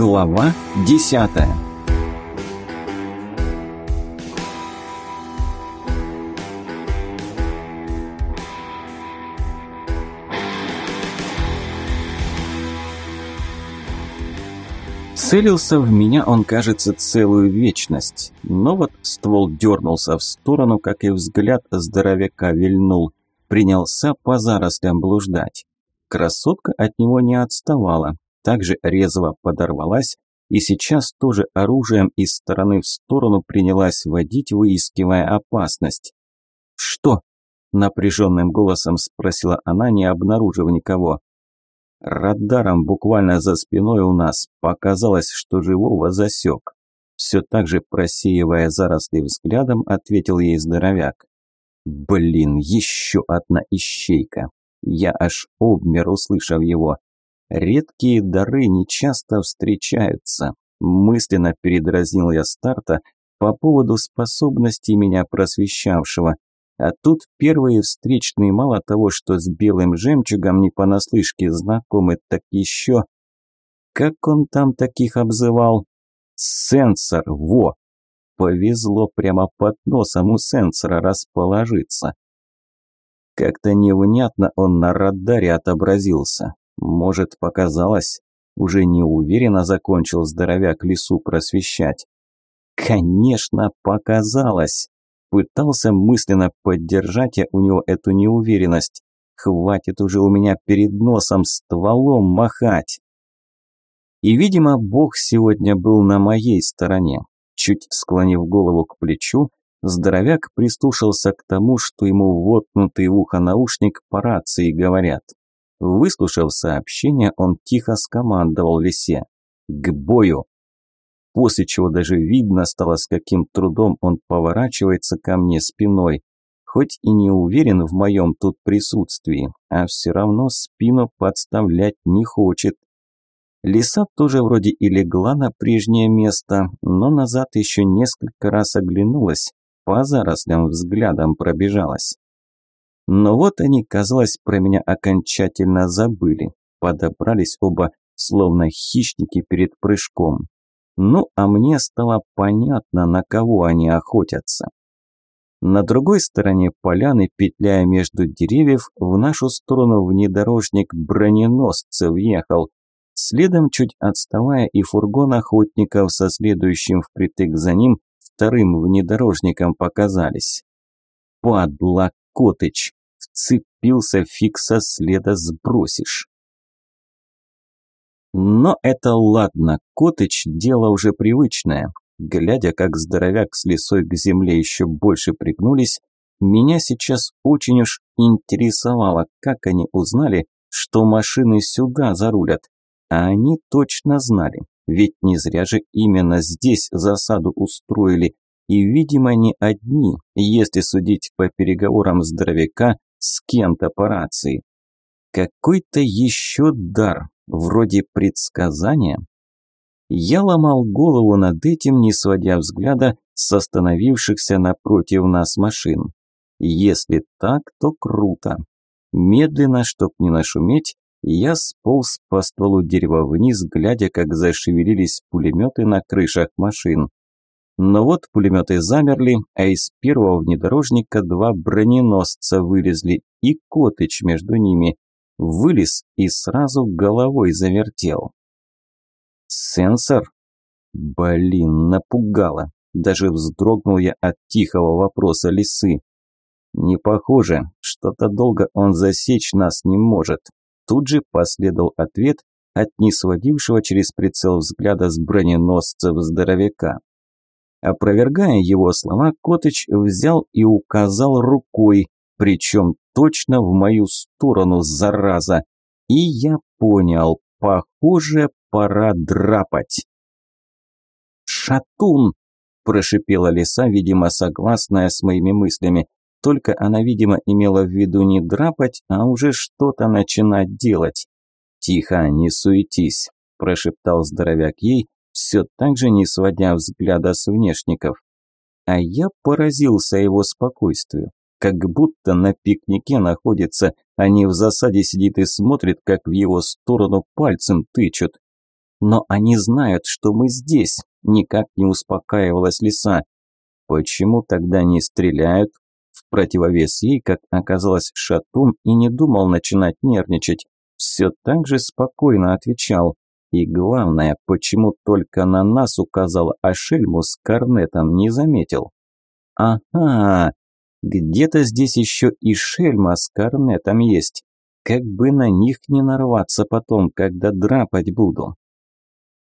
Глава десятая Целился в меня он, кажется, целую вечность, но вот ствол дернулся в сторону, как и взгляд здоровяка вильнул, принялся по зарослям блуждать. Красотка от него не отставала, также резво подорвалась и сейчас тоже оружием из стороны в сторону принялась водить, выискивая опасность. «Что?» – напряженным голосом спросила она, не обнаружив никого. Радаром буквально за спиной у нас показалось, что живого засек. Все так же просеивая заросли взглядом, ответил ей здоровяк. Блин, еще одна ищейка. Я аж обмер, услышав его. Редкие дары нечасто встречаются. Мысленно передразнил я старта по поводу способностей меня просвещавшего. А тут первые встречные мало того, что с белым жемчугом не понаслышке знакомы, так еще... Как он там таких обзывал? Сенсор, во! Повезло прямо под носом у сенсора расположиться. Как-то невнятно он на радаре отобразился. Может, показалось? Уже неуверенно закончил здоровяк лесу просвещать. Конечно, показалось. Пытался мысленно поддержать я у него эту неуверенность. Хватит уже у меня перед носом стволом махать. И, видимо, Бог сегодня был на моей стороне. Чуть склонив голову к плечу, здоровяк прислушался к тому, что ему вотнутый в ухо наушник по рации говорят. Выслушав сообщение, он тихо скомандовал лисе. «К бою!» после чего даже видно стало, с каким трудом он поворачивается ко мне спиной. Хоть и не уверен в моем тут присутствии, а все равно спину подставлять не хочет. Лиса тоже вроде и легла на прежнее место, но назад еще несколько раз оглянулась, по зарослям взглядом пробежалась. Но вот они, казалось, про меня окончательно забыли. Подобрались оба, словно хищники перед прыжком. Ну, а мне стало понятно, на кого они охотятся. На другой стороне поляны, петляя между деревьев, в нашу сторону внедорожник броненосцев ехал. Следом, чуть отставая, и фургон охотников со следующим впритык за ним вторым внедорожником показались. Падла Котыч! Вцепился фиг со следа сбросишь. Но это ладно, Котыч – дело уже привычное. Глядя, как здоровяк с лесой к земле еще больше пригнулись, меня сейчас очень уж интересовало, как они узнали, что машины сюда зарулят. А они точно знали, ведь не зря же именно здесь засаду устроили, и, видимо, не одни, если судить по переговорам здоровяка с кем-то по рации. Какой-то еще дар, вроде предсказания. Я ломал голову над этим, не сводя взгляда с остановившихся напротив нас машин. Если так, то круто. Медленно, чтоб не нашуметь, я сполз по стволу дерева вниз, глядя, как зашевелились пулеметы на крышах машин. Но вот пулеметы замерли, а из первого внедорожника два броненосца вылезли и Котыч между ними – вылез и сразу головой завертел. «Сенсор?» Блин, напугало. Даже вздрогнул я от тихого вопроса лисы. «Не похоже, что-то долго он засечь нас не может». Тут же последовал ответ от несводившего через прицел взгляда с броненосцев здоровяка. Опровергая его слова, Котыч взял и указал рукой, причем точно в мою сторону, зараза. И я понял, похоже, пора драпать. «Шатун!» – прошипела лиса, видимо, согласная с моими мыслями. Только она, видимо, имела в виду не драпать, а уже что-то начинать делать. «Тихо, не суетись», – прошептал здоровяк ей, все так же не сводя взгляда с внешников. А я поразился его спокойствию как будто на пикнике находится, а не в засаде сидит и смотрит, как в его сторону пальцем тычут. Но они знают, что мы здесь, никак не успокаивалась лиса. Почему тогда не стреляют? В противовес ей, как оказалось, шатун и не думал начинать нервничать. Все так же спокойно отвечал. И главное, почему только на нас указал, а шельму с корнетом не заметил. Ага, где-то здесь еще и шельма с корнетом есть. Как бы на них не нарваться потом, когда драпать буду.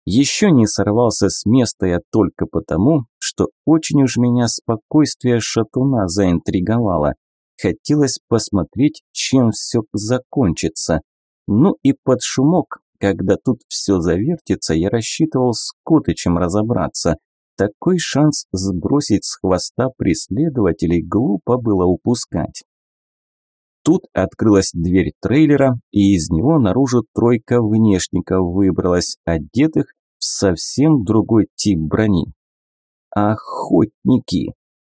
Еще не сорвался с места я только потому, что очень уж меня спокойствие шатуна заинтриговало. Хотелось посмотреть, чем все закончится. Ну и под шумок, когда тут все завертится, я рассчитывал с Котычем разобраться. Такой шанс сбросить с хвоста преследователей глупо было упускать. Тут открылась дверь трейлера, и из него наружу тройка внешников выбралась, одетых в совсем другой тип брони. Охотники!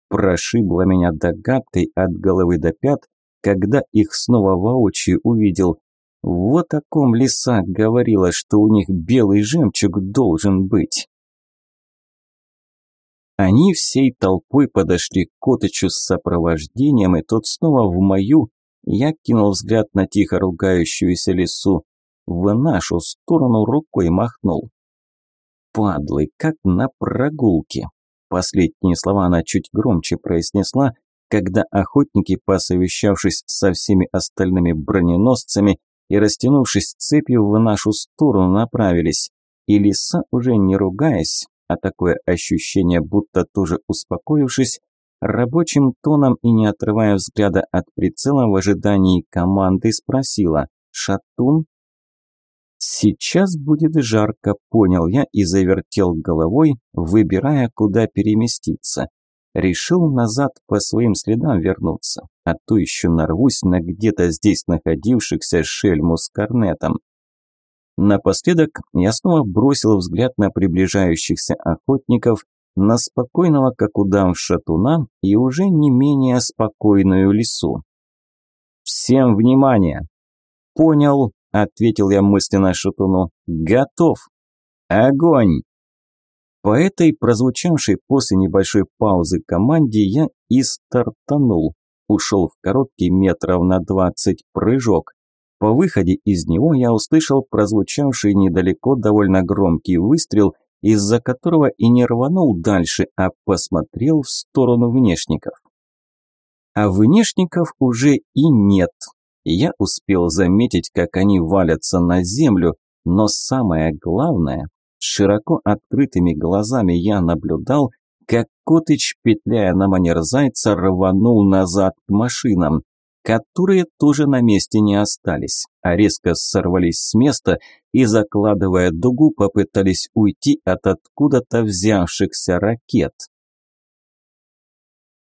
Прошибло меня догадкой от головы до пят, когда их снова воочию увидел. Вот о ком лиса говорила, что у них белый жемчуг должен быть. Они всей толпой подошли к Котычу с сопровождением, и тот снова в мою. Я кинул взгляд на тихо ругающуюся лису. В нашу сторону рукой махнул падлы, как на прогулке. Последние слова она чуть громче произнесла, когда охотники, посовещавшись со всеми остальными броненосцами и растянувшись цепью в нашу сторону, направились. И лиса, уже не ругаясь, а такое ощущение, будто тоже успокоившись, рабочим тоном и не отрывая взгляда от прицела в ожидании команды спросила «Шатун, Сейчас будет жарко, понял я и завертел головой, выбирая, куда переместиться. Решил назад по своим следам вернуться, а то еще нарвусь на где-то здесь находившихся шельму с корнетом. Напоследок я снова бросил взгляд на приближающихся охотников, на спокойного, как удав шатуна, и уже не менее спокойную лису. «Всем внимание!» «Понял, – ответил я мысленно шатуну. «Готов! Огонь!» По этой прозвучавшей после небольшой паузы команде я и стартанул. Ушел в короткий метров на двадцать прыжок. По выходе из него я услышал прозвучавший недалеко довольно громкий выстрел, из-за которого и не рванул дальше, а посмотрел в сторону внешников. А внешников уже и нет, я успел заметить, как они валятся на землю, но самое главное, широко открытыми глазами я наблюдал, как Котыч, петляя на манер зайца, рванул назад к машинам, которые тоже на месте не остались, а резко сорвались с места и, закладывая дугу, попытались уйти от откуда-то взявшихся ракет.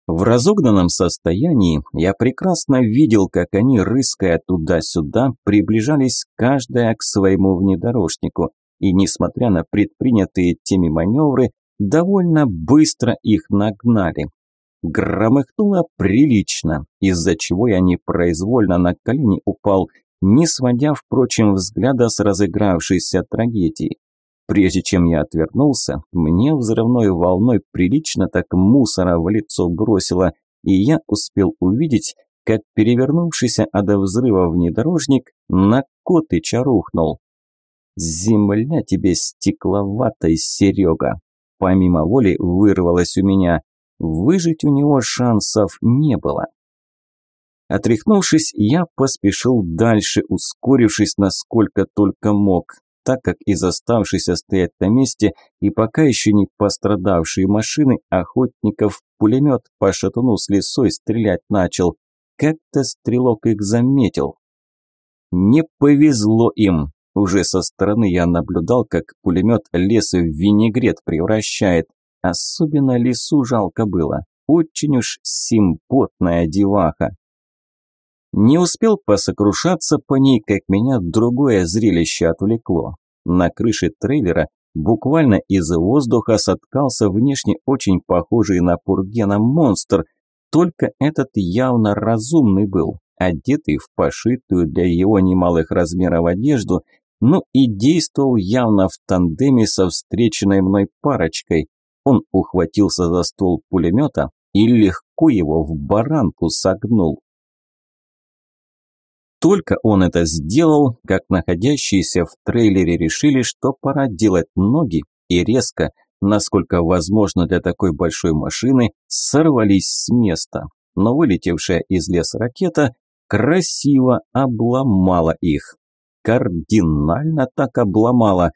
В разогнанном состоянии я прекрасно видел, как они, рыская туда-сюда, приближались каждая к своему внедорожнику, и, несмотря на предпринятые теми маневры, довольно быстро их нагнали. Громыхнуло прилично, из-за чего я непроизвольно на колени упал, не сводя, впрочем, взгляда с разыгравшейся трагедии. Прежде чем я отвернулся, мне взрывной волной прилично так мусора в лицо бросило, и я успел увидеть, как перевернувшийся от взрыва внедорожник на Котыча рухнул. «Земля тебе стекловатой, Серега!» Помимо воли вырвалось у меня. Выжить у него шансов не было. Отряхнувшись, я поспешил дальше, ускорившись насколько только мог так как из оставшейся стоять на месте и пока еще не пострадавшие машины охотников пулемет по шатуну с лесой стрелять начал. Как-то стрелок их заметил. Не повезло им. Уже со стороны я наблюдал, как пулемет лес в винегрет превращает. Особенно лесу жалко было. Очень уж симпотная деваха. Не успел посокрушаться по ней, как меня другое зрелище отвлекло. На крыше трейлера буквально из воздуха соткался внешне очень похожий на Пургена монстр, только этот явно разумный был, одетый в пошитую для его немалых размеров одежду, Ну и действовал явно в тандеме со встреченной мной парочкой. Он ухватился за ствол пулемета и легко его в баранку согнул. Только он это сделал, как находящиеся в трейлере решили, что пора делать ноги, и резко, насколько возможно для такой большой машины, сорвались с места. Но вылетевшая из леса ракета красиво обломала их кардинально так обломала.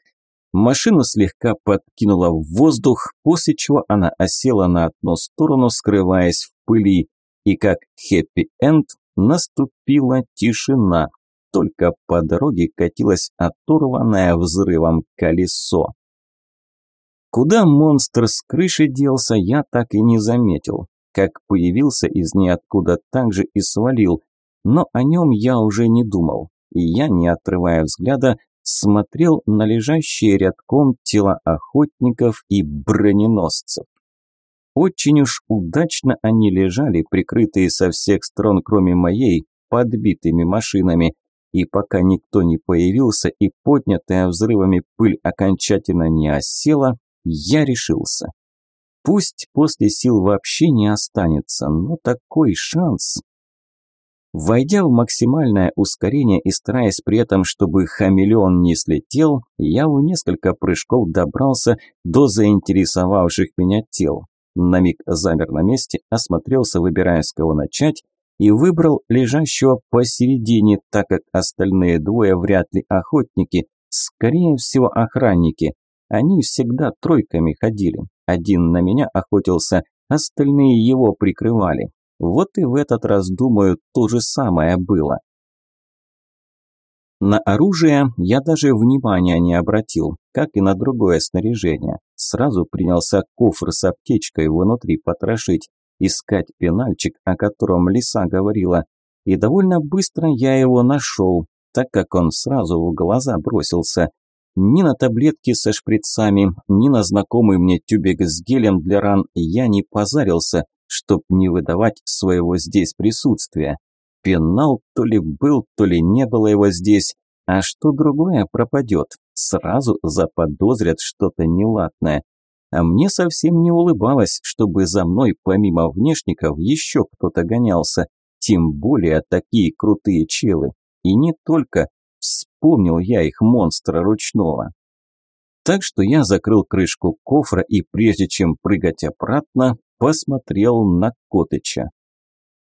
Машину слегка подкинула в воздух, после чего она осела на одну сторону, скрываясь в пыли. И как хэппи-энд наступила тишина. Только по дороге катилось оторванное взрывом колесо. Куда монстр с крыши делся, я так и не заметил. Как появился из ниоткуда, так же и свалил. Но о нем я уже не думал и я, не отрывая взгляда, смотрел на лежащие рядком тела охотников и броненосцев. Очень уж удачно они лежали, прикрытые со всех сторон, кроме моей, подбитыми машинами, и пока никто не появился и поднятая взрывами пыль окончательно не осела, я решился. Пусть после сил вообще не останется, но такой шанс Войдя в максимальное ускорение и стараясь при этом, чтобы хамелеон не слетел, я в несколько прыжков добрался до заинтересовавших меня тел. На миг замер на месте, осмотрелся, выбирая с кого начать, и выбрал лежащего посередине, так как остальные двое вряд ли охотники, скорее всего охранники. Они всегда тройками ходили. Один на меня охотился, остальные его прикрывали. Вот и в этот раз, думаю, то же самое было. На оружие я даже внимания не обратил, как и на другое снаряжение. Сразу принялся кофр с аптечкой внутри потрошить, искать пенальчик, о котором Лиса говорила. И довольно быстро я его нашел, так как он сразу в глаза бросился. Ни на таблетки со шприцами, ни на знакомый мне тюбик с гелем для ран я не позарился, чтоб не выдавать своего здесь присутствия. Пенал то ли был, то ли не было его здесь, а что другое пропадет, сразу заподозрят что-то неладное. А мне совсем не улыбалось, чтобы за мной помимо внешников еще кто-то гонялся, тем более такие крутые челы. И не только, вспомнил я их монстра ручного. Так что я закрыл крышку кофра и прежде чем прыгать обратно, посмотрел на Котыча.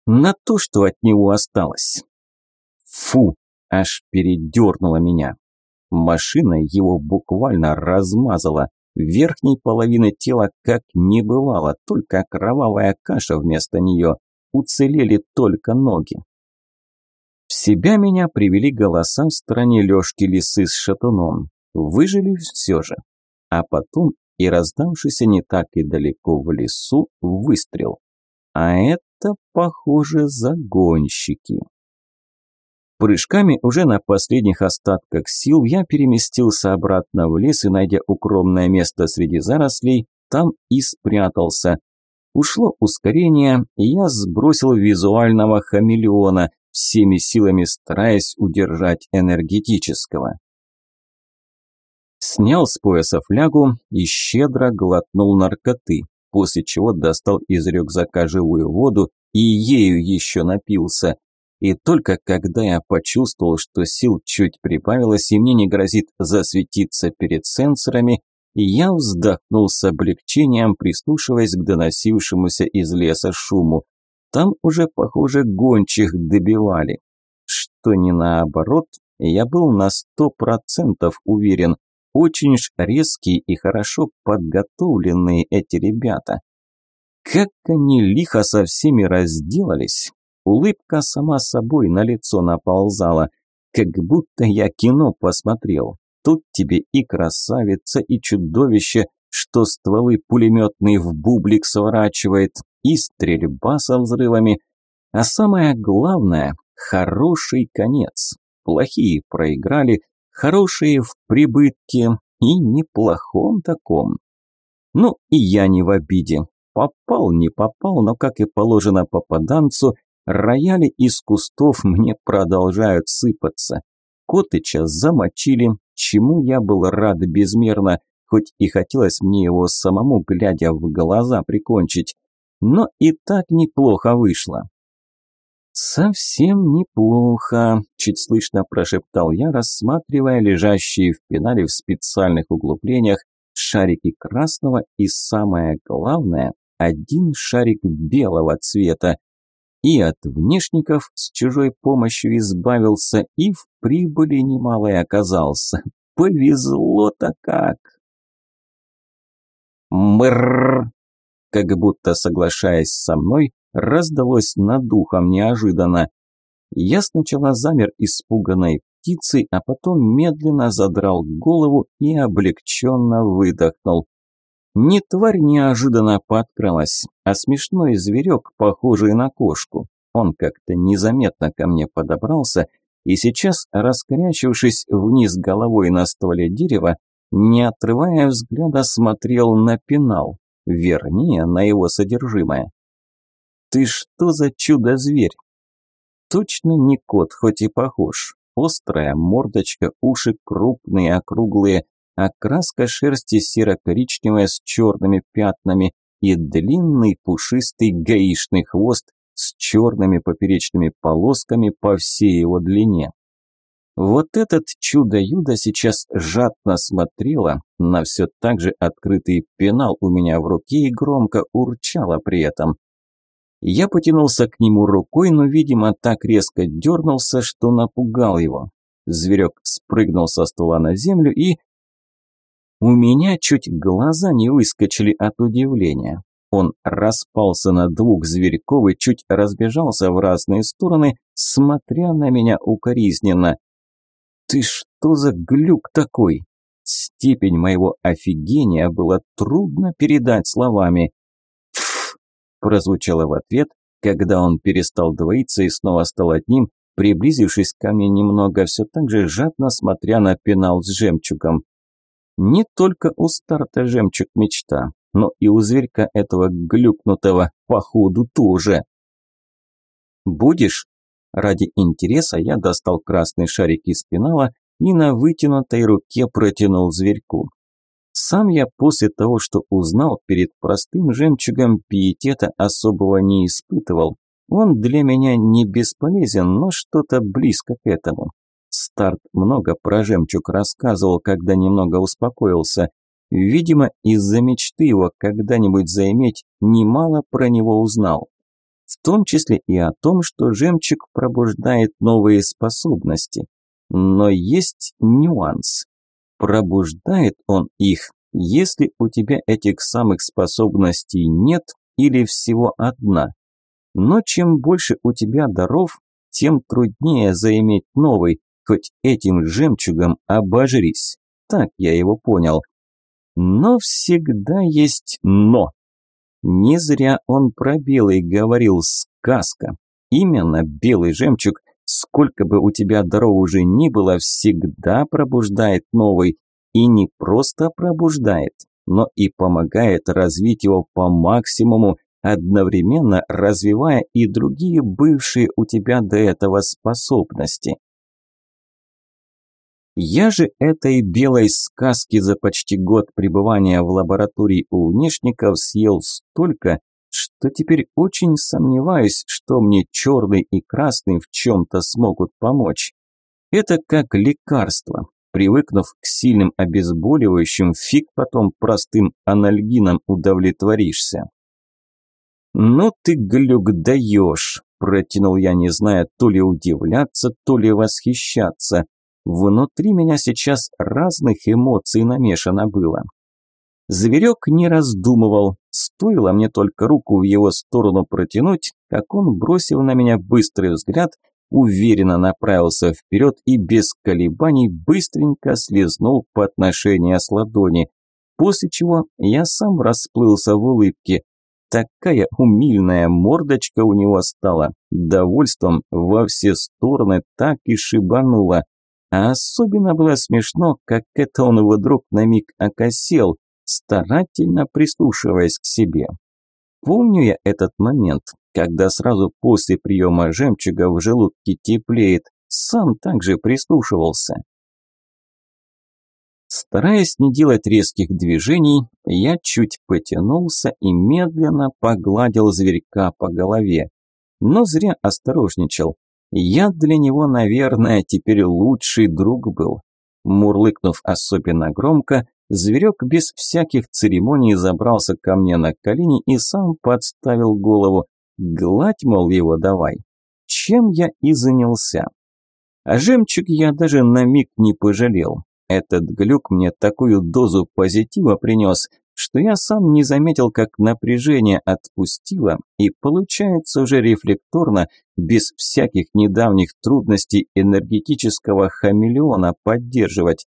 На то, что от него осталось. Фу, аж передернуло меня. Машина его буквально размазала. Верхней половины тела как не бывало, только кровавая каша вместо нее. Уцелели только ноги. В себя меня привели голоса в стороне Лёшки Лисы с шатуном. Выжили все же. А потом и раздавшийся не так и далеко в лесу выстрел. А это, похоже, загонщики. Прыжками уже на последних остатках сил я переместился обратно в лес и, найдя укромное место среди зарослей, там и спрятался. Ушло ускорение, и я сбросил визуального хамелеона, всеми силами стараясь удержать энергетического снял с пояса флягу и щедро глотнул наркоты, после чего достал из рюкзака живую воду и ею еще напился. И только когда я почувствовал, что сил чуть прибавилось и мне не грозит засветиться перед сенсорами, я вздохнул с облегчением, прислушиваясь к доносившемуся из леса шуму. Там уже, похоже, гончих добивали. Что не наоборот, я был на сто процентов уверен, очень ж резкие и хорошо подготовленные эти ребята. Как они лихо со всеми разделались. Улыбка сама собой на лицо наползала, как будто я кино посмотрел. Тут тебе и красавица, и чудовище, что стволы пулеметные в бублик сворачивает, и стрельба со взрывами. А самое главное – хороший конец. Плохие проиграли, хорошие в прибытке и неплохом таком. Ну и я не в обиде. Попал, не попал, но, как и положено попаданцу, рояли из кустов мне продолжают сыпаться. Котыча замочили, чему я был рад безмерно, хоть и хотелось мне его самому, глядя в глаза, прикончить. Но и так неплохо вышло. «Совсем неплохо», – чуть слышно прошептал я, рассматривая лежащие в пенале в специальных углублениях шарики красного и, самое главное, один шарик белого цвета. И от внешников с чужой помощью избавился, и в прибыли немалой оказался. Повезло-то как! Мрррр! Как будто соглашаясь со мной, раздалось над духом неожиданно. Я сначала замер испуганной птицей, а потом медленно задрал голову и облегченно выдохнул. Не тварь неожиданно подкралась, а смешной зверек, похожий на кошку. Он как-то незаметно ко мне подобрался и сейчас, раскорячившись вниз головой на стволе дерева, не отрывая взгляда, смотрел на пенал, вернее, на его содержимое. «Ты что за чудо-зверь?» Точно не кот, хоть и похож. Острая мордочка, уши крупные, округлые, окраска шерсти серо-коричневая с черными пятнами и длинный пушистый гаишный хвост с черными поперечными полосками по всей его длине. Вот этот чудо-юдо сейчас жадно смотрело на все так же открытый пенал у меня в руке и громко урчало при этом. Я потянулся к нему рукой, но, видимо, так резко дернулся, что напугал его. Зверек спрыгнул со стола на землю и... У меня чуть глаза не выскочили от удивления. Он распался на двух зверьков и чуть разбежался в разные стороны, смотря на меня укоризненно. «Ты что за глюк такой?» Степень моего офигения было трудно передать словами прозвучало в ответ, когда он перестал двоиться и снова стал одним, приблизившись ко мне немного, все так же жадно смотря на пенал с жемчугом. Не только у старта жемчуг мечта, но и у зверька этого глюкнутого, походу, тоже. «Будешь?» Ради интереса я достал красный шарик из пенала и на вытянутой руке протянул зверьку. Сам я после того, что узнал перед простым жемчугом, пиетета особого не испытывал. Он для меня не бесполезен, но что-то близко к этому. Старт много про жемчуг рассказывал, когда немного успокоился. Видимо, из-за мечты его когда-нибудь заиметь, немало про него узнал. В том числе и о том, что жемчуг пробуждает новые способности. Но есть нюанс. Пробуждает он их, если у тебя этих самых способностей нет или всего одна. Но чем больше у тебя даров, тем труднее заиметь новый, хоть этим жемчугом обожрись. Так я его понял. Но всегда есть «но». Не зря он про белый говорил «сказка». Именно белый жемчуг сколько бы у тебя даров уже ни было, всегда пробуждает новый. И не просто пробуждает, но и помогает развить его по максимуму, одновременно развивая и другие бывшие у тебя до этого способности. Я же этой белой сказки за почти год пребывания в лаборатории у внешников съел столько, что теперь очень сомневаюсь, что мне черный и красный в чем-то смогут помочь. Это как лекарство. Привыкнув к сильным обезболивающим, фиг потом простым анальгином удовлетворишься. «Ну ты, глюк, даешь!» – протянул я, не зная то ли удивляться, то ли восхищаться. Внутри меня сейчас разных эмоций намешано было. Зверек не раздумывал, стоило мне только руку в его сторону протянуть, как он бросил на меня быстрый взгляд, уверенно направился вперед и без колебаний быстренько слезнул подношение с ладони, после чего я сам расплылся в улыбке. Такая умильная мордочка у него стала, довольством во все стороны так и шибануло. А особенно было смешно, как это он вдруг на миг окосел, старательно прислушиваясь к себе. Помню я этот момент, когда сразу после приема жемчуга в желудке теплеет, сам также прислушивался. Стараясь не делать резких движений, я чуть потянулся и медленно погладил зверька по голове. Но зря осторожничал. Я для него, наверное, теперь лучший друг был. Мурлыкнув особенно громко, зверек без всяких церемоний забрался ко мне на колени и сам подставил голову. Гладь, мол, его давай. Чем я и занялся. А жемчуг я даже на миг не пожалел. Этот глюк мне такую дозу позитива принес, что я сам не заметил, как напряжение отпустило, и получается уже рефлекторно, без всяких недавних трудностей энергетического хамелеона поддерживать.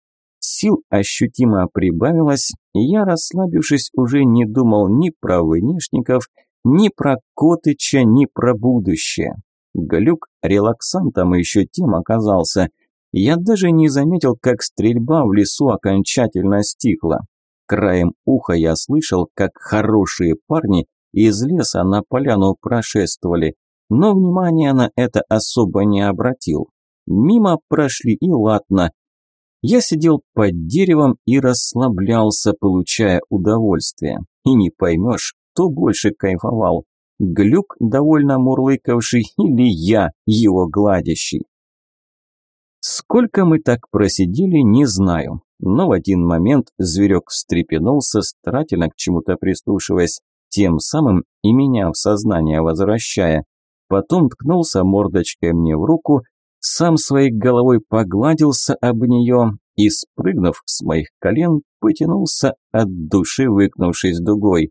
Сил ощутимо прибавилось, и я, расслабившись, уже не думал ни про внешников, ни про Котыча, ни про будущее. Глюк релаксантом еще тем оказался. Я даже не заметил, как стрельба в лесу окончательно стихла. Краем уха я слышал, как хорошие парни из леса на поляну прошествовали, но внимания на это особо не обратил. Мимо прошли и ладно. Я сидел под деревом и расслаблялся, получая удовольствие. И не поймешь, кто больше кайфовал. Глюк, довольно мурлыкавший, или я, его гладящий. Сколько мы так просидели, не знаю. Но в один момент зверек встрепенулся, старательно к чему-то прислушиваясь, тем самым и меня в сознание возвращая. Потом ткнулся мордочкой мне в руку, сам своей головой погладился об нее и, спрыгнув с моих колен, потянулся от души, выкнувшись дугой.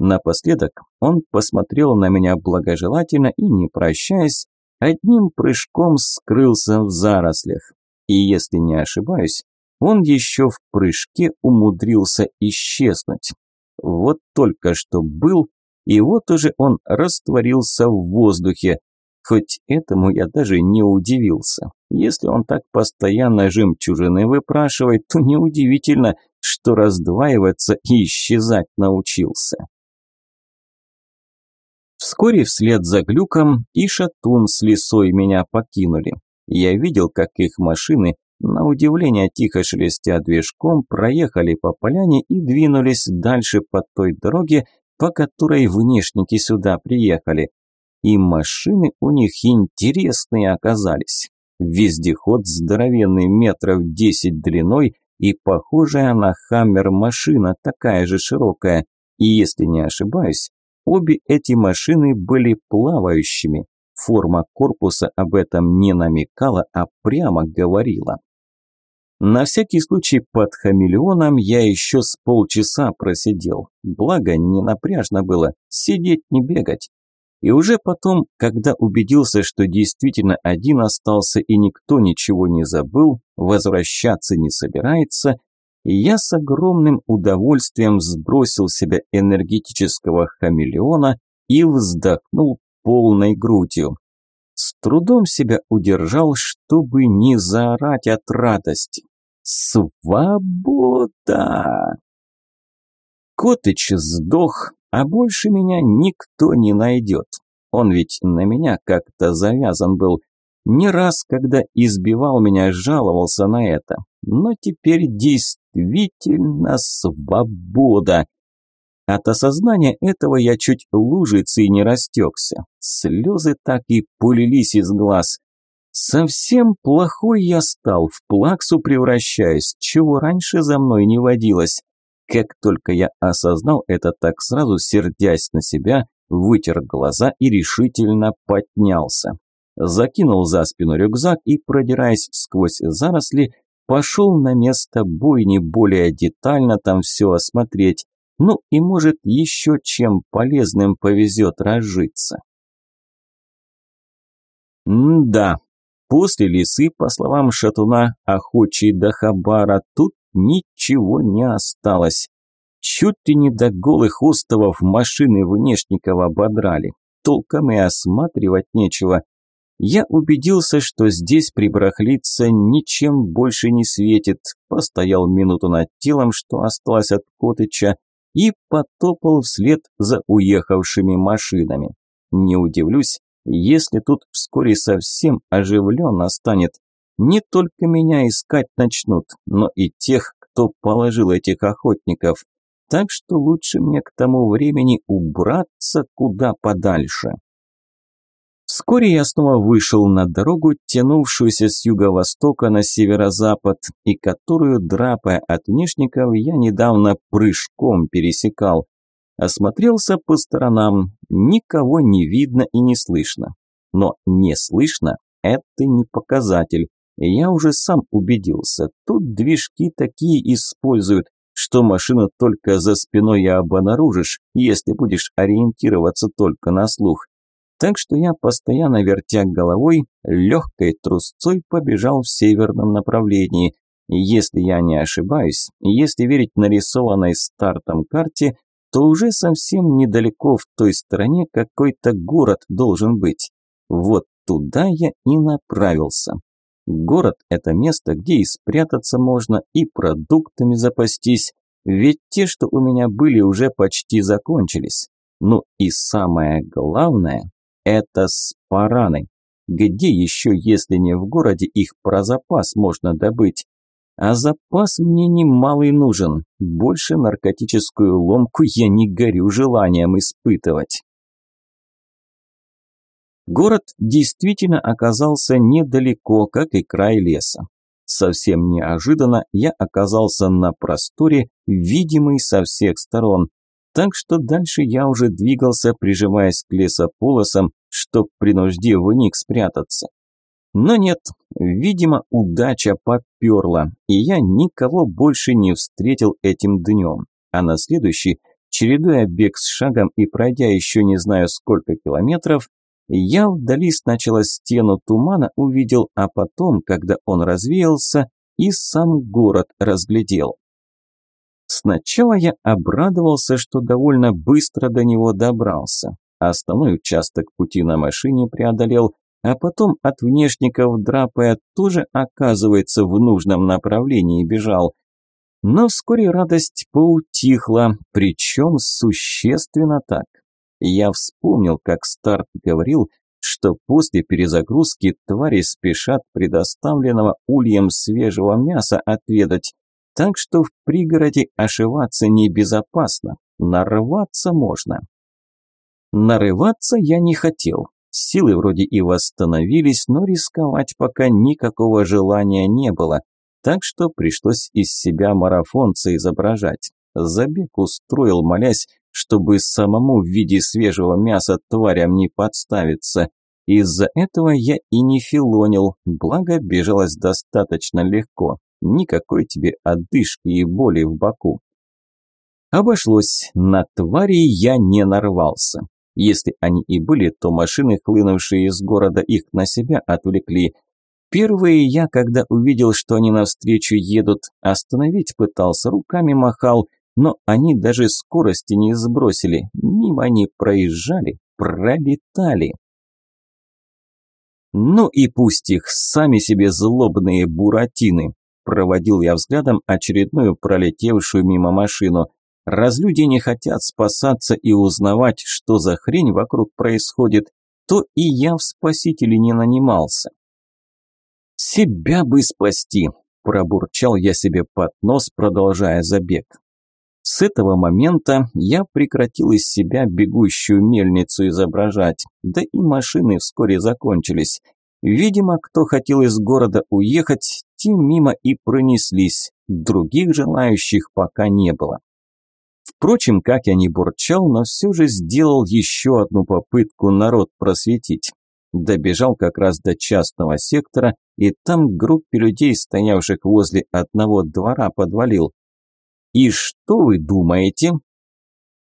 Напоследок он посмотрел на меня благожелательно и, не прощаясь, одним прыжком скрылся в зарослях. И если не ошибаюсь, он еще в прыжке умудрился исчезнуть. Вот только что был, и вот уже он растворился в воздухе. Хоть этому я даже не удивился. Если он так постоянно жемчужины выпрашивает, то неудивительно, что раздваиваться и исчезать научился. Вскоре вслед за глюком и шатун с лесой меня покинули. Я видел, как их машины на удивление тихо шелестя движком, проехали по поляне и двинулись дальше по той дороге, по которой внешники сюда приехали. И машины у них интересные оказались. Вездеход здоровенный метров десять длиной и похожая на Хаммер машина, такая же широкая. И если не ошибаюсь, обе эти машины были плавающими. Форма корпуса об этом не намекала, а прямо говорила. На всякий случай под хамелеоном я еще с полчаса просидел. Благо, не напряжно было, сидеть не бегать. И уже потом, когда убедился, что действительно один остался и никто ничего не забыл, возвращаться не собирается, я с огромным удовольствием сбросил себя энергетического хамелеона и вздохнул полной грудью. С трудом себя удержал, чтобы не заорать от радости. Свобода! Котыч сдох, а больше меня никто не найдет. Он ведь на меня как-то завязан был. Не раз, когда избивал меня, жаловался на это. Но теперь действительно свобода. От осознания этого я чуть лужицей не растекся. Слезы так и полились из глаз. Совсем плохой я стал, в плаксу превращаюсь, чего раньше за мной не водилось. Как только я осознал это, так сразу, сердясь на себя, вытер глаза и решительно поднялся. Закинул за спину рюкзак и, продираясь сквозь заросли, пошел на место бойни более детально там все осмотреть. Ну и может еще чем полезным повезет разжиться. М да, После лисы, по словам шатуна, охочей до хабара, тут ничего не осталось. Чуть ли не до голых остовов машины внешников ободрали. Толком и осматривать нечего. Я убедился, что здесь прибрахлиться ничем больше не светит, постоял минуту над телом, что осталось от Котыча, и потопал вслед за уехавшими машинами. Не удивлюсь, Если тут вскоре совсем оживленно станет, не только меня искать начнут, но и тех, кто положил этих охотников. Так что лучше мне к тому времени убраться куда подальше. Вскоре я снова вышел на дорогу, тянувшуюся с юго-востока на северо-запад, и которую, драпая от внешников, я недавно прыжком пересекал. Осмотрелся по сторонам, никого не видно и не слышно. Но не слышно – это не показатель. Я уже сам убедился, тут движки такие используют, что машину только за спиной и обнаружишь, если будешь ориентироваться только на слух. Так что я, постоянно вертя головой, легкой трусцой побежал в северном направлении. Если я не ошибаюсь, если верить нарисованной стартом карте, то уже совсем недалеко в той стороне какой-то город должен быть. Вот туда я и направился. Город – это место, где и спрятаться можно, и продуктами запастись, ведь те, что у меня были, уже почти закончились. Ну и самое главное, это спараны. Где еще, если не в городе, их про запас можно добыть? А запас мне немалый нужен. Больше наркотическую ломку я не горю желанием испытывать. Город действительно оказался недалеко, как и край леса. Совсем неожиданно я оказался на просторе, видимый со всех сторон. Так что дальше я уже двигался, прижимаясь к лесополосам, чтоб при нужде в них спрятаться. Но нет, видимо, удача поперла, и я никого больше не встретил этим днем. А на следующий, чередуя бег с шагом и пройдя еще не знаю сколько километров, я вдали сначала стену тумана увидел, а потом, когда он развеялся, и сам город разглядел. Сначала я обрадовался, что довольно быстро до него добрался. Основной участок пути на машине преодолел, а потом от внешников драпая тоже, оказывается, в нужном направлении бежал. Но вскоре радость поутихла, причем существенно так. Я вспомнил, как Старт говорил, что после перезагрузки твари спешат предоставленного ульем свежего мяса отведать, так что в пригороде ошиваться небезопасно, нарваться можно. Нарываться я не хотел. Силы вроде и восстановились, но рисковать пока никакого желания не было, так что пришлось из себя марафонца изображать. Забег устроил, молясь, чтобы самому в виде свежего мяса тварям не подставиться. Из-за этого я и не филонил, благо бежалось достаточно легко. Никакой тебе одышки и боли в боку. Обошлось, на твари я не нарвался. Если они и были, то машины, хлынувшие из города, их на себя отвлекли. Первые я, когда увидел, что они навстречу едут, остановить пытался, руками махал, но они даже скорости не сбросили, мимо они проезжали, пролетали. Ну и пусть их сами себе злобные буратины, Проводил я взглядом очередную пролетевшую мимо машину. Раз люди не хотят спасаться и узнавать, что за хрень вокруг происходит, то и я в спасители не нанимался. «Себя бы спасти!» – пробурчал я себе под нос, продолжая забег. С этого момента я прекратил из себя бегущую мельницу изображать, да и машины вскоре закончились. Видимо, кто хотел из города уехать, те мимо и пронеслись, других желающих пока не было. Впрочем, как я не бурчал, но все же сделал еще одну попытку народ просветить. Добежал как раз до частного сектора, и там группе людей, стоявших возле одного двора, подвалил. И что вы думаете?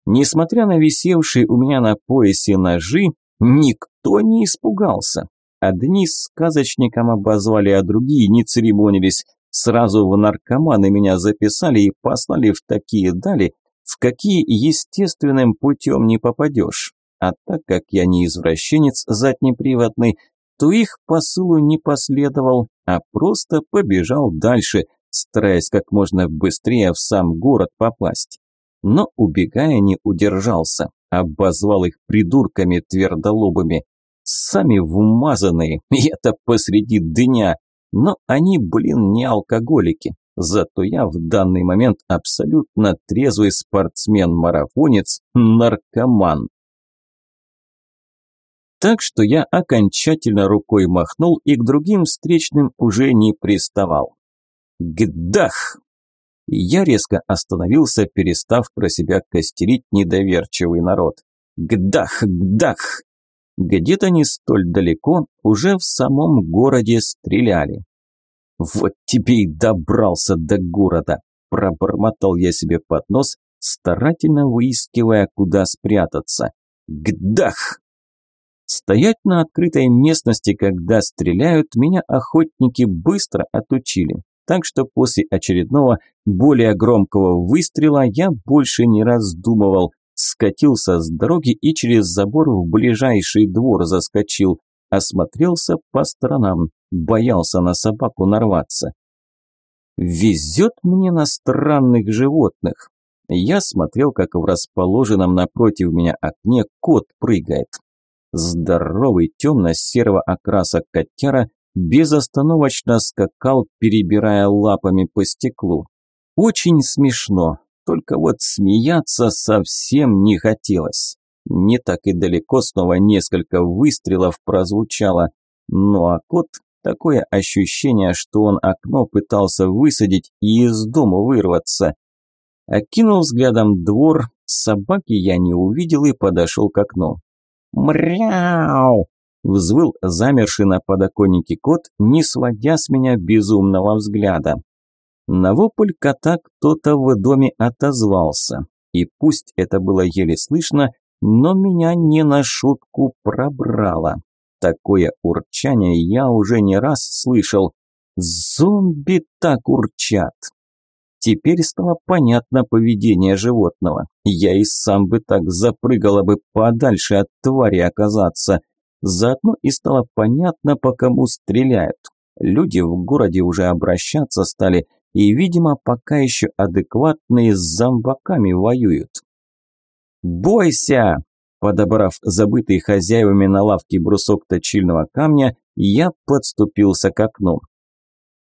Несмотря на висевшие у меня на поясе ножи, никто не испугался. Одни сказочником обозвали, а другие не церемонились. Сразу в наркоманы меня записали и послали в такие дали, в какие естественным путем не попадешь. А так как я не извращенец заднеприводный, то их посылу не последовал, а просто побежал дальше, стараясь как можно быстрее в сам город попасть. Но, убегая, не удержался, обозвал их придурками твердолобыми. Сами вмазанные, это посреди дня. Но они, блин, не алкоголики. Зато я в данный момент абсолютно трезвый спортсмен-марафонец, наркоман. Так что я окончательно рукой махнул и к другим встречным уже не приставал. Гдах! Я резко остановился, перестав про себя костерить недоверчивый народ. Гдах, гдах! Где-то не столь далеко, уже в самом городе стреляли. Вот тебе и добрался до города, пробормотал я себе под нос, старательно выискивая, куда спрятаться. Гдах! Стоять на открытой местности, когда стреляют, меня охотники быстро отучили. Так что после очередного, более громкого выстрела я больше не раздумывал, скатился с дороги и через забор в ближайший двор заскочил, осмотрелся по сторонам, боялся на собаку нарваться. Везет мне на странных животных. Я смотрел, как в расположенном напротив меня окне кот прыгает. Здоровый темно-серого окраса котяра безостановочно скакал, перебирая лапами по стеклу. Очень смешно, только вот смеяться совсем не хотелось. Не так и далеко снова несколько выстрелов прозвучало. Ну а кот, такое ощущение, что он окно пытался высадить и из дома вырваться. Окинул взглядом двор, собаки я не увидел и подошел к окну. «Мряу!» – взвыл замерший на подоконнике кот, не сводя с меня безумного взгляда. На вопль кота кто-то в доме отозвался, и пусть это было еле слышно, но меня не на шутку пробрало. Такое урчание я уже не раз слышал. Зомби так урчат. Теперь стало понятно поведение животного. Я и сам бы так запрыгала бы подальше от твари оказаться. Заодно и стало понятно, по кому стреляют. Люди в городе уже обращаться стали, и, видимо, пока еще адекватные с зомбаками воюют. «Бойся!» Подобрав забытый хозяевами на лавке брусок точильного камня, я подступился к окну.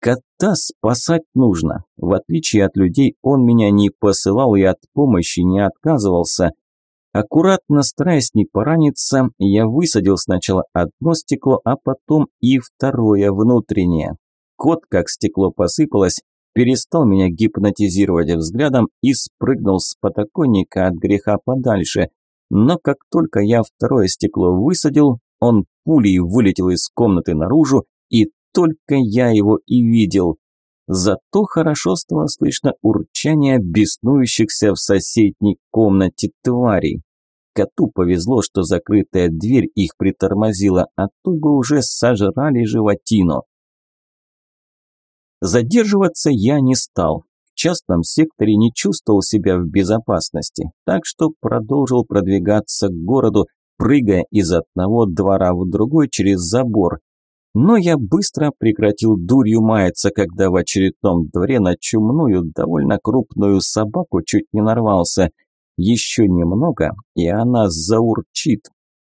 Кота спасать нужно. В отличие от людей, он меня не посылал и от помощи не отказывался. Аккуратно стараясь не пораниться, я высадил сначала одно стекло, а потом и второе внутреннее. Кот, как стекло посыпалось, перестал меня гипнотизировать взглядом и спрыгнул с подоконника от греха подальше. Но как только я второе стекло высадил, он пулей вылетел из комнаты наружу, и только я его и видел. Зато хорошо стало слышно урчание беснующихся в соседней комнате тварей. Коту повезло, что закрытая дверь их притормозила, а то бы уже сожрали животину. Задерживаться я не стал. В частном секторе не чувствовал себя в безопасности, так что продолжил продвигаться к городу, прыгая из одного двора в другой через забор. Но я быстро прекратил дурью маяться, когда в очередном дворе на чумную, довольно крупную собаку чуть не нарвался. Еще немного, и она заурчит.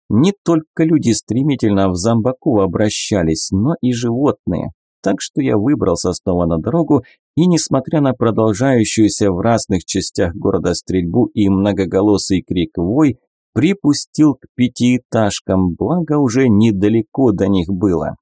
Не только люди стремительно в зомбаку обращались, но и животные так что я выбрался снова на дорогу и, несмотря на продолжающуюся в разных частях города стрельбу и многоголосый крик «Вой!», припустил к пятиэтажкам, благо уже недалеко до них было.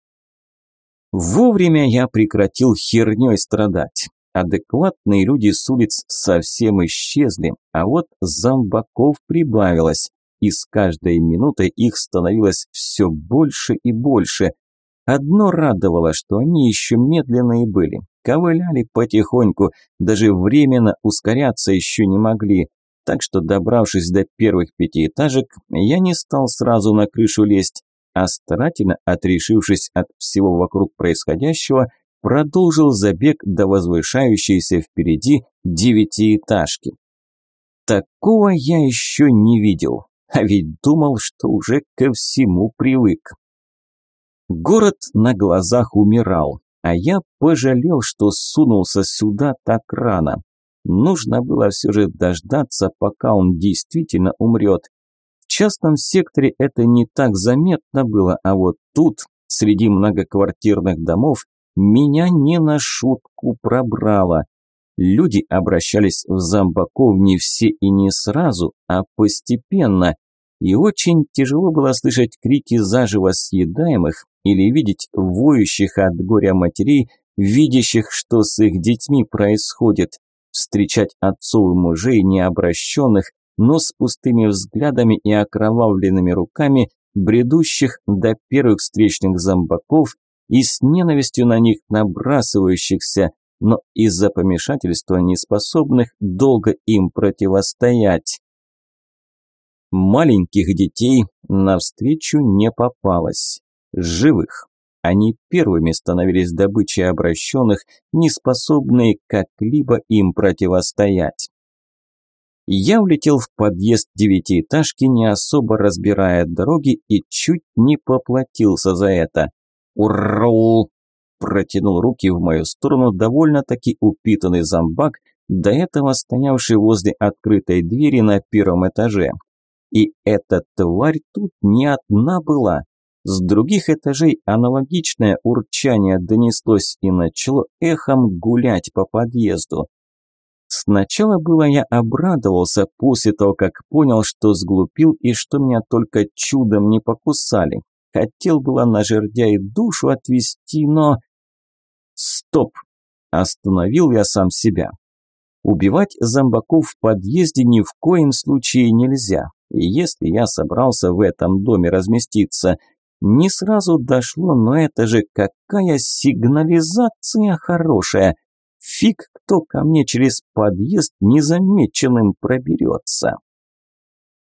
Вовремя я прекратил херней страдать. Адекватные люди с улиц совсем исчезли, а вот зомбаков прибавилось, и с каждой минутой их становилось все больше и больше – Одно радовало, что они еще медленные были, ковыляли потихоньку, даже временно ускоряться еще не могли. Так что, добравшись до первых пятиэтажек, я не стал сразу на крышу лезть, а старательно отрешившись от всего вокруг происходящего, продолжил забег до возвышающейся впереди девятиэтажки. Такого я еще не видел, а ведь думал, что уже ко всему привык. Город на глазах умирал, а я пожалел, что сунулся сюда так рано. Нужно было все же дождаться, пока он действительно умрет. Частном секторе это не так заметно было, а вот тут, среди многоквартирных домов, меня не на шутку пробрало. Люди обращались в зомбаков не все и не сразу, а постепенно. И очень тяжело было слышать крики заживо съедаемых или видеть воющих от горя матерей, видящих, что с их детьми происходит, встречать отцов и мужей необращенных, но с пустыми взглядами и окровавленными руками, бредущих до первых встречных зомбаков и с ненавистью на них набрасывающихся, но из-за помешательства неспособных долго им противостоять. Маленьких детей навстречу не попалось. Живых. Они первыми становились добычей обращенных, неспособные как-либо им противостоять. Я влетел в подъезд девятиэтажки, не особо разбирая дороги, и чуть не поплатился за это. «Урррру!» Протянул руки в мою сторону довольно-таки упитанный зомбак, до этого стоявший возле открытой двери на первом этаже. И эта тварь тут не одна была. С других этажей аналогичное урчание донеслось и начало эхом гулять по подъезду. Сначала было я обрадовался после того, как понял, что сглупил и что меня только чудом не покусали. Хотел было на жердя и душу отвести, но... Стоп! Остановил я сам себя. Убивать зомбаков в подъезде ни в коем случае нельзя. И если я собрался в этом доме разместиться, не сразу дошло, но это же какая сигнализация хорошая. Фиг кто ко мне через подъезд незамеченным проберется.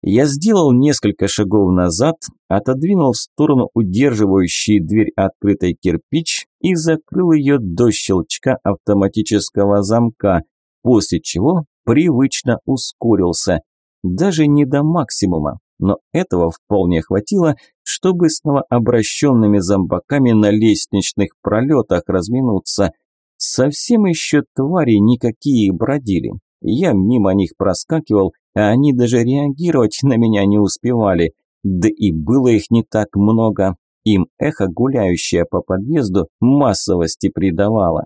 Я сделал несколько шагов назад, отодвинул в сторону удерживающий дверь открытой кирпич и закрыл ее до щелчка автоматического замка, после чего привычно ускорился. Даже не до максимума, но этого вполне хватило, чтобы снова обращенными зомбаками на лестничных пролетах разминуться. Совсем еще твари никакие бродили. Я мимо них проскакивал, а они даже реагировать на меня не успевали. Да и было их не так много. Им эхо, гуляющее по подъезду, массовости придавало.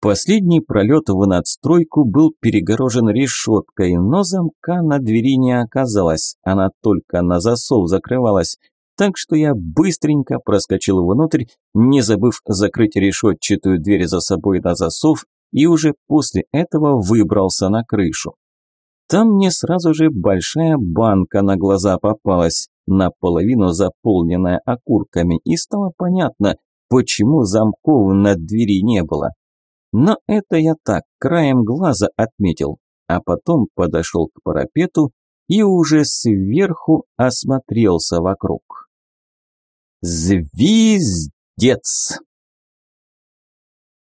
Последний пролет в надстройку был перегорожен решеткой, но замка на двери не оказалось, она только на засов закрывалась, так что я быстренько проскочил внутрь, не забыв закрыть решетчатую дверь за собой на засов и уже после этого выбрался на крышу. Там мне сразу же большая банка на глаза попалась, наполовину заполненная окурками, и стало понятно, почему замков на двери не было. Но это я так, краем глаза отметил, а потом подошел к парапету и уже сверху осмотрелся вокруг. Звездец!